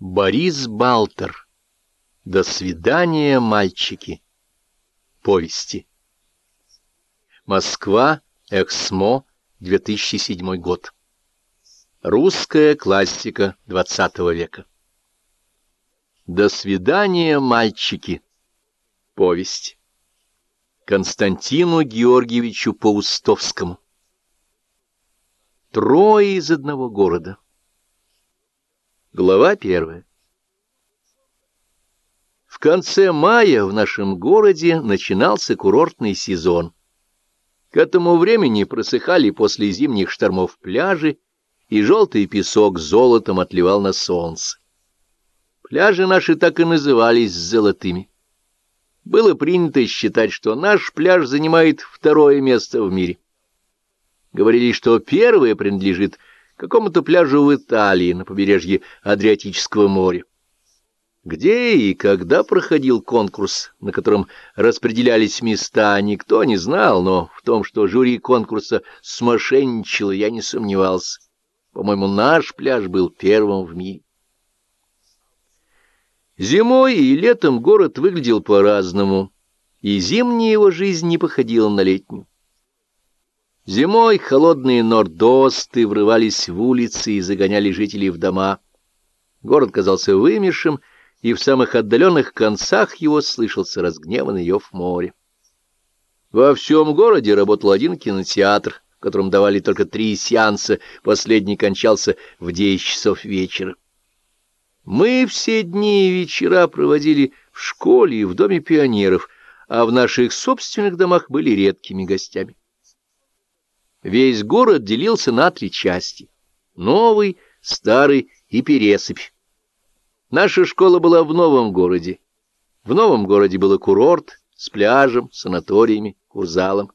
Борис Балтер. До свидания, мальчики. Повести. Москва, Эксмо, 2007 год. Русская классика XX века. До свидания, мальчики. Повесть. Константину Георгиевичу Паустовскому. Трое из одного города. Глава первая. В конце мая в нашем городе начинался курортный сезон. К этому времени просыхали после зимних штормов пляжи, и желтый песок золотом отливал на солнце. Пляжи наши так и назывались золотыми. Было принято считать, что наш пляж занимает второе место в мире. Говорили, что первое принадлежит какому-то пляжу в Италии на побережье Адриатического моря. Где и когда проходил конкурс, на котором распределялись места, никто не знал, но в том, что жюри конкурса смошенничало, я не сомневался. По-моему, наш пляж был первым в мире. Зимой и летом город выглядел по-разному, и зимняя его жизнь не походила на летнюю. Зимой холодные нордосты врывались в улицы и загоняли жителей в дома. Город казался вымершим, и в самых отдаленных концах его слышался разгневанный рев моря. Во всем городе работал один кинотеатр, в котором давали только три сеанса, последний кончался в десять часов вечера. Мы все дни и вечера проводили в школе и в доме пионеров, а в наших собственных домах были редкими гостями. Весь город делился на три части — новый, старый и пересыпь. Наша школа была в новом городе. В новом городе был курорт с пляжем, санаториями, курзалом.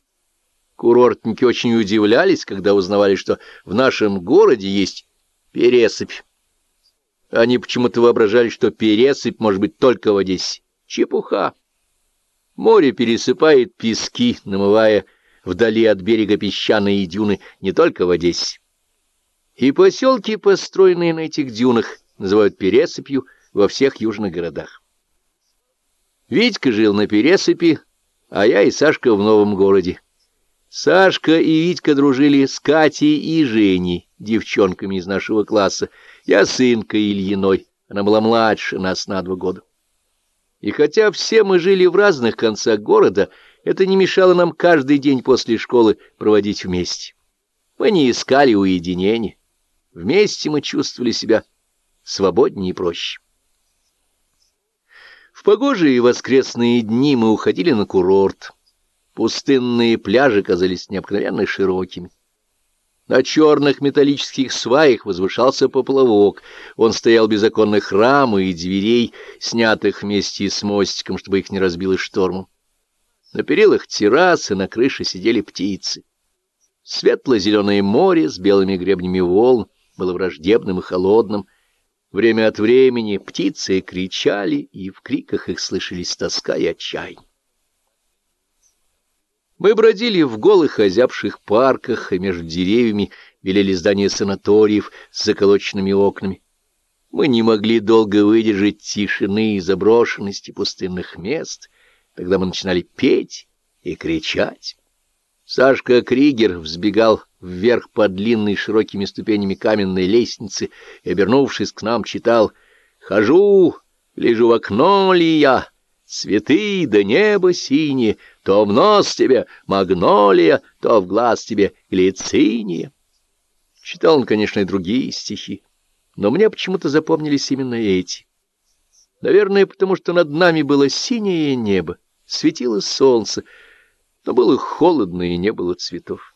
Курортники очень удивлялись, когда узнавали, что в нашем городе есть пересыпь. Они почему-то воображали, что пересыпь может быть только в Одессе. Чепуха. Море пересыпает пески, намывая вдали от берега песчаные дюны не только в Одессе. И поселки, построенные на этих дюнах, называют пересыпью во всех южных городах. Витька жил на пересыпи, а я и Сашка в новом городе. Сашка и Витька дружили с Катей и Женей, девчонками из нашего класса. Я с Инкой Ильиной, она была младше нас на два года. И хотя все мы жили в разных концах города, это не мешало нам каждый день после школы проводить вместе. Мы не искали уединения. Вместе мы чувствовали себя свободнее и проще. В погожие воскресные дни мы уходили на курорт. Пустынные пляжи казались необыкновенно широкими. На черных металлических сваях возвышался поплавок. Он стоял без оконных рам и дверей, снятых вместе с мостиком, чтобы их не разбило штормом. На перилах террасы на крыше сидели птицы. Светло-зеленое море с белыми гребнями волн было враждебным и холодным. Время от времени птицы кричали, и в криках их слышались тоска и отчаяние. Мы бродили в голых озябших парках, и между деревьями велели здания санаториев с заколоченными окнами. Мы не могли долго выдержать тишины и заброшенности пустынных мест, Тогда мы начинали петь и кричать. Сашка Кригер взбегал вверх по длинной широкими ступенями каменной лестницы и, обернувшись к нам, читал «Хожу, лежу в окно ли я, цветы да небо синее, то в нос тебе магнолия, то в глаз тебе глициния». Читал он, конечно, и другие стихи, но мне почему-то запомнились именно эти. Наверное, потому что над нами было синее небо, Светило солнце, но было холодно и не было цветов.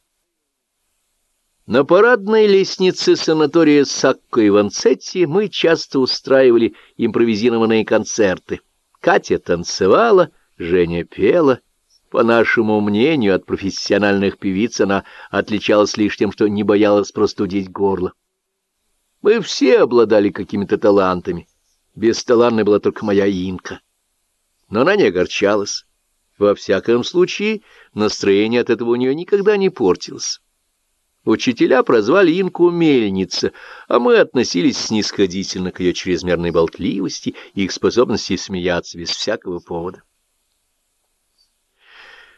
На парадной лестнице санатория Сакко и Ванцетти мы часто устраивали импровизированные концерты. Катя танцевала, Женя пела. По нашему мнению, от профессиональных певиц она отличалась лишь тем, что не боялась простудить горло. Мы все обладали какими-то талантами. Бесталанной была только моя Инка но она не огорчалась. Во всяком случае, настроение от этого у нее никогда не портилось. Учителя прозвали Инку «мельница», а мы относились снисходительно к ее чрезмерной болтливости и их способности смеяться без всякого повода.